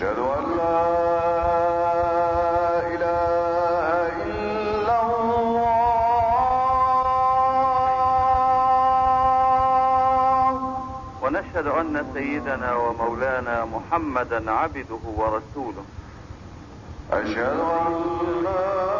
ونشهد أن سيدنا ومولانا محمدا عبده ورسوله. أشهد أن لا